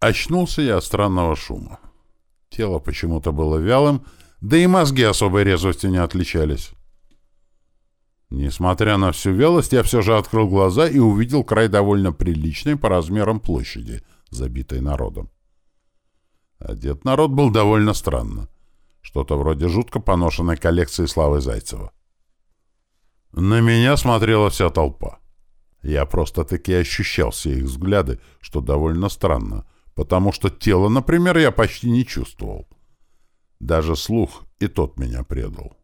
Очнулся я от странного шума. Тело почему-то было вялым, да и мозги особой резвостью не отличались. Несмотря на всю вялость, я все же открыл глаза и увидел край довольно приличной по размерам площади, забитой народом. Одет народ был довольно странно. Что-то вроде жутко поношенной коллекции Славы Зайцева. На меня смотрела вся толпа. Я просто-таки ощущал все их взгляды, что довольно странно, потому что тело, например, я почти не чувствовал. Даже слух и тот меня предал.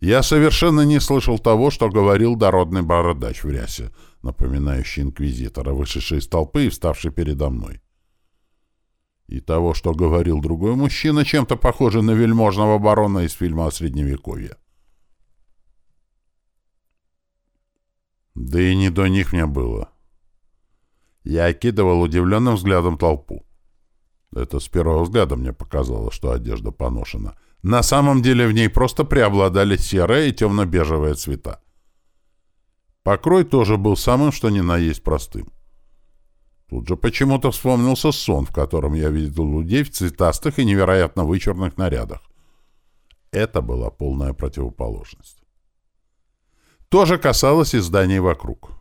Я совершенно не слышал того, что говорил дородный бородач в рясе, напоминающий инквизитора, вышедший из толпы и вставший передо мной. И того, что говорил другой мужчина, чем-то похожий на вельможного барона из фильма о Средневековье. Да и не до них мне было. Я окидывал удивленным взглядом толпу. Это с первого взгляда мне показалось, что одежда поношена. На самом деле в ней просто преобладали серая и темно-бежевые цвета. Покрой тоже был самым, что ни на есть простым. Тут же почему-то вспомнился сон, в котором я видел людей в цветастых и невероятно вычурных нарядах. Это была полная противоположность. То же касалось и зданий вокруг.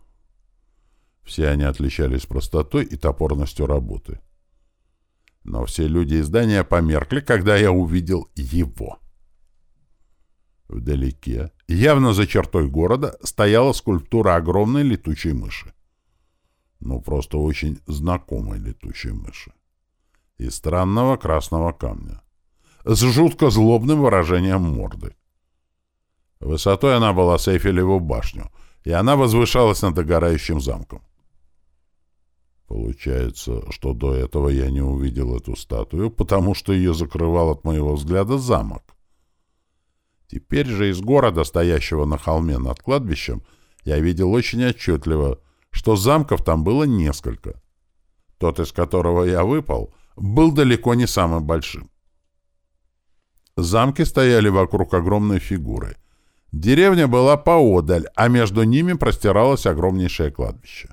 Все они отличались простотой и топорностью работы. Но все люди из здания померкли, когда я увидел его. Вдалеке, явно за чертой города, стояла скульптура огромной летучей мыши. Ну, просто очень знакомой летучей мыши. Из странного красного камня. С жутко злобным выражением морды. Высотой она была с Эйфелеву башню, и она возвышалась над догорающим замком. Получается, что до этого я не увидел эту статую, потому что ее закрывал от моего взгляда замок. Теперь же из города, стоящего на холме над кладбищем, я видел очень отчетливо, что замков там было несколько. Тот, из которого я выпал, был далеко не самым большим. Замки стояли вокруг огромной фигуры — Деревня была поодаль, а между ними простиралось огромнейшее кладбище.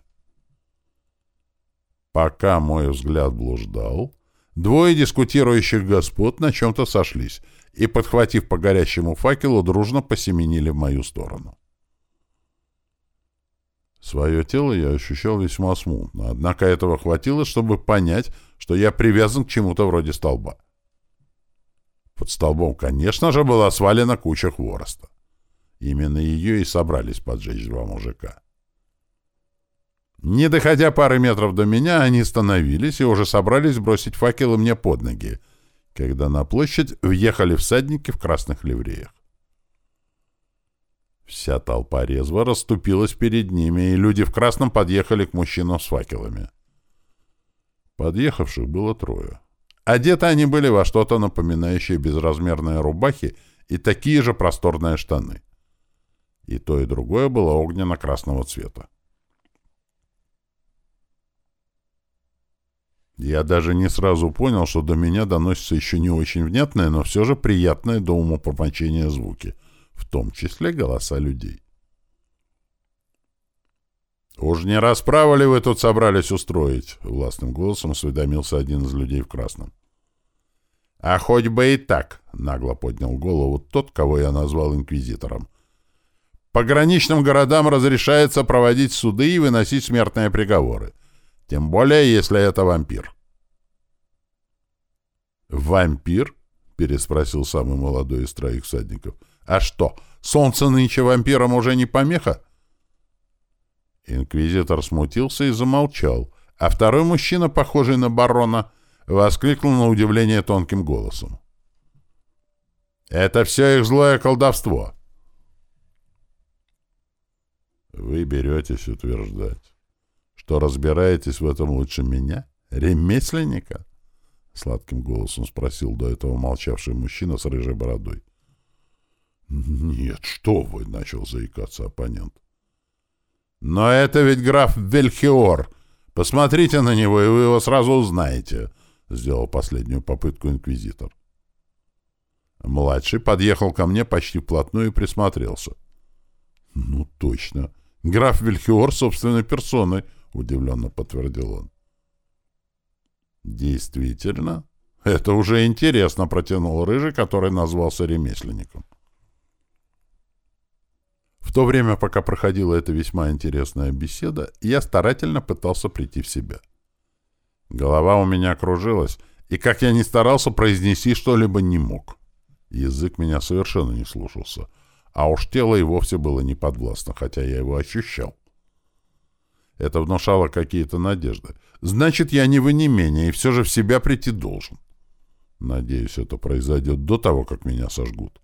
Пока мой взгляд блуждал, двое дискутирующих господ на чем-то сошлись и, подхватив по горящему факелу, дружно посеменили в мою сторону. Свое тело я ощущал весьма смутно, однако этого хватило, чтобы понять, что я привязан к чему-то вроде столба. Под столбом, конечно же, была свалена куча хвороста. Именно ее и собрались поджечь два мужика. Не доходя пары метров до меня, они остановились и уже собрались бросить факелы мне под ноги, когда на площадь въехали всадники в красных ливреях. Вся толпа резво расступилась перед ними, и люди в красном подъехали к мужчинам с факелами. Подъехавших было трое. Одеты они были во что-то напоминающее безразмерные рубахи и такие же просторные штаны. И то, и другое было огненно-красного цвета. Я даже не сразу понял, что до меня доносятся еще не очень внятные, но все же приятные до умопомрачения звуки, в том числе голоса людей. «Уж не расправу ли вы тут собрались устроить?» — властным голосом осведомился один из людей в красном. «А хоть бы и так!» — нагло поднял голову тот, кого я назвал инквизитором. Пограничным городам разрешается проводить суды и выносить смертные приговоры. Тем более, если это вампир. «Вампир?» — переспросил самый молодой из троих всадников. «А что, солнце нынче вампирам уже не помеха?» Инквизитор смутился и замолчал, а второй мужчина, похожий на барона, воскликнул на удивление тонким голосом. «Это все их злое колдовство. Вы беретесь утверждать, что разбираетесь в этом лучше меня, ремесленника? Сладким голосом спросил до этого молчавший мужчина с рыжей бородой. «Нет, что вы!» — начал заикаться оппонент. «Но это ведь граф Вельхиор. Посмотрите на него, и вы его сразу узнаете», — сделал последнюю попытку инквизитор. Младший подъехал ко мне почти вплотную и присмотрелся. «Ну, точно. «Граф Вильхиор собственной персоной», — удивленно подтвердил он. Действительно? Это уже интересно, протянул Рыжий, который назвался ремесленником. В то время, пока проходила эта весьма интересная беседа, я старательно пытался прийти в себя. Голова у меня кружилась, и как я ни старался, произнести что-либо не мог. Язык меня совершенно не слушался, а уж тело и вовсе было неподвластно, хотя я его ощущал. Это внушало какие-то надежды. Значит, я не в онемении и все же в себя прийти должен. Надеюсь, это произойдет до того, как меня сожгут.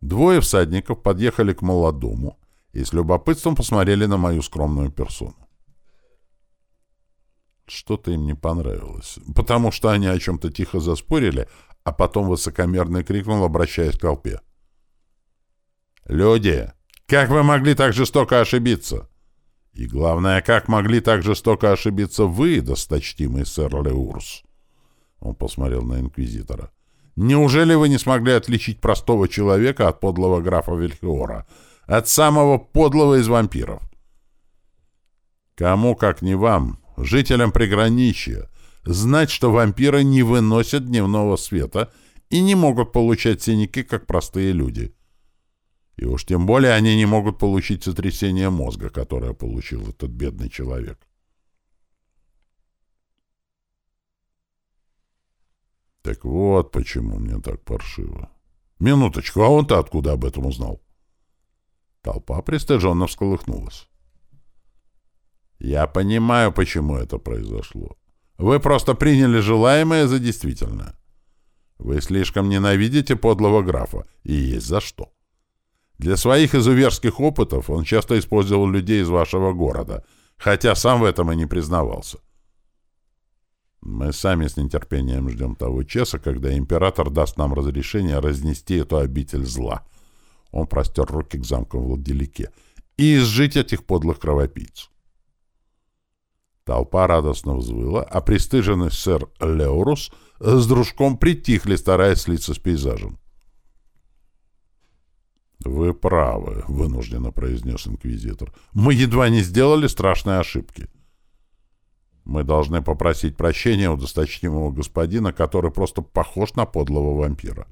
Двое всадников подъехали к молодому и с любопытством посмотрели на мою скромную персону. Что-то им не понравилось, потому что они о чем-то тихо заспорили, а потом высокомерно крикнул, обращаясь к толпе. «Люди, как вы могли так жестоко ошибиться? И главное, как могли так жестоко ошибиться вы, досточтимый сэр Леурс?» Он посмотрел на инквизитора. «Неужели вы не смогли отличить простого человека от подлого графа Вильхиора, от самого подлого из вампиров? Кому, как не вам, жителям приграничья, знать, что вампиры не выносят дневного света и не могут получать синяки, как простые люди. И уж тем более они не могут получить сотрясение мозга, которое получил этот бедный человек. Так вот почему мне так паршиво. Минуточку, а он-то откуда об этом узнал? Толпа пристыженно всколыхнулась. Я понимаю, почему это произошло. Вы просто приняли желаемое за действительное. Вы слишком ненавидите подлого графа, и есть за что. Для своих изуверских опытов он часто использовал людей из вашего города, хотя сам в этом и не признавался. Мы сами с нетерпением ждем того часа, когда император даст нам разрешение разнести эту обитель зла. Он простер руки к замку Владелике и изжить этих подлых кровопийц. Толпа радостно взвыла, а пристыженный сэр Леурус с дружком притихли, стараясь слиться с пейзажем. «Вы правы», — вынужденно произнес инквизитор. «Мы едва не сделали страшной ошибки. Мы должны попросить прощения у досточтимого господина, который просто похож на подлого вампира».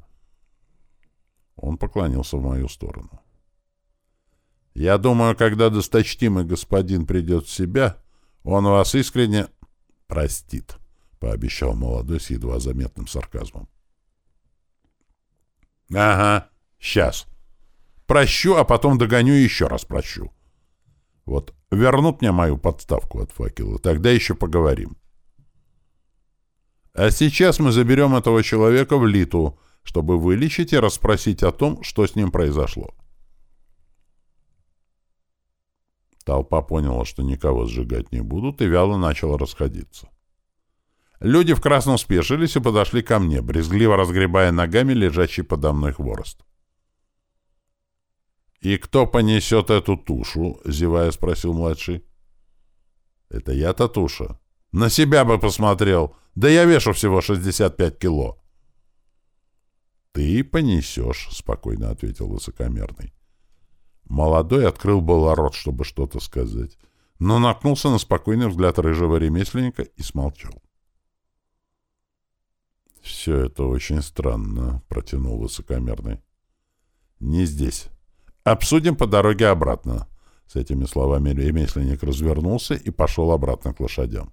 Он поклонился в мою сторону. «Я думаю, когда досточтимый господин придет в себя...» Он вас искренне простит, — пообещал молодой с едва заметным сарказмом. — Ага, сейчас. Прощу, а потом догоню и еще раз прощу. Вот вернут мне мою подставку от факела, тогда еще поговорим. А сейчас мы заберем этого человека в Литу, чтобы вылечить и расспросить о том, что с ним произошло. — Толпа поняла, что никого сжигать не будут, и вяло начала расходиться. Люди в красном спешились и подошли ко мне, брезгливо разгребая ногами лежащий подо мной хворост. «И кто понесет эту тушу?» — зевая спросил младший. «Это я-то туша. На себя бы посмотрел. Да я вешу всего 65 кило». «Ты понесешь», — спокойно ответил высокомерный. Молодой открыл было рот, чтобы что-то сказать, но наткнулся на спокойный взгляд рыжего ремесленника и смолчал. «Все это очень странно», — протянул высокомерный. «Не здесь. Обсудим по дороге обратно». С этими словами ремесленник развернулся и пошел обратно к лошадям.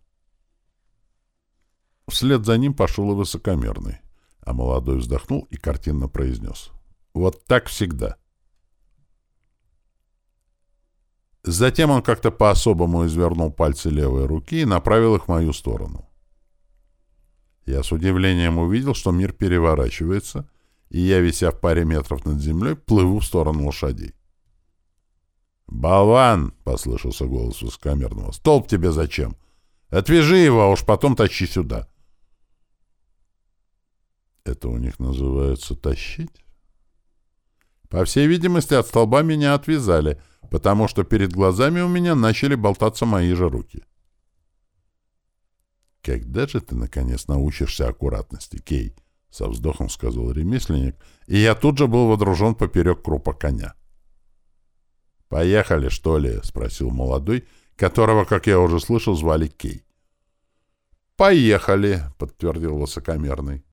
Вслед за ним пошел и высокомерный, а молодой вздохнул и картинно произнес. «Вот так всегда». Затем он как-то по-особому извернул пальцы левой руки и направил их в мою сторону. Я с удивлением увидел, что мир переворачивается, и я, вися в паре метров над землей, плыву в сторону лошадей. «Болван!» — послышался голос высокомерного. «Столб тебе зачем? Отвяжи его, а уж потом тащи сюда». «Это у них называется тащить?» По всей видимости, от столба меня отвязали — потому что перед глазами у меня начали болтаться мои же руки. «Когда же ты, наконец, научишься аккуратности, Кей?» — со вздохом сказал ремесленник, и я тут же был водружен поперек крупа коня. «Поехали, что ли?» — спросил молодой, которого, как я уже слышал, звали Кей. «Поехали!» — подтвердил высокомерный.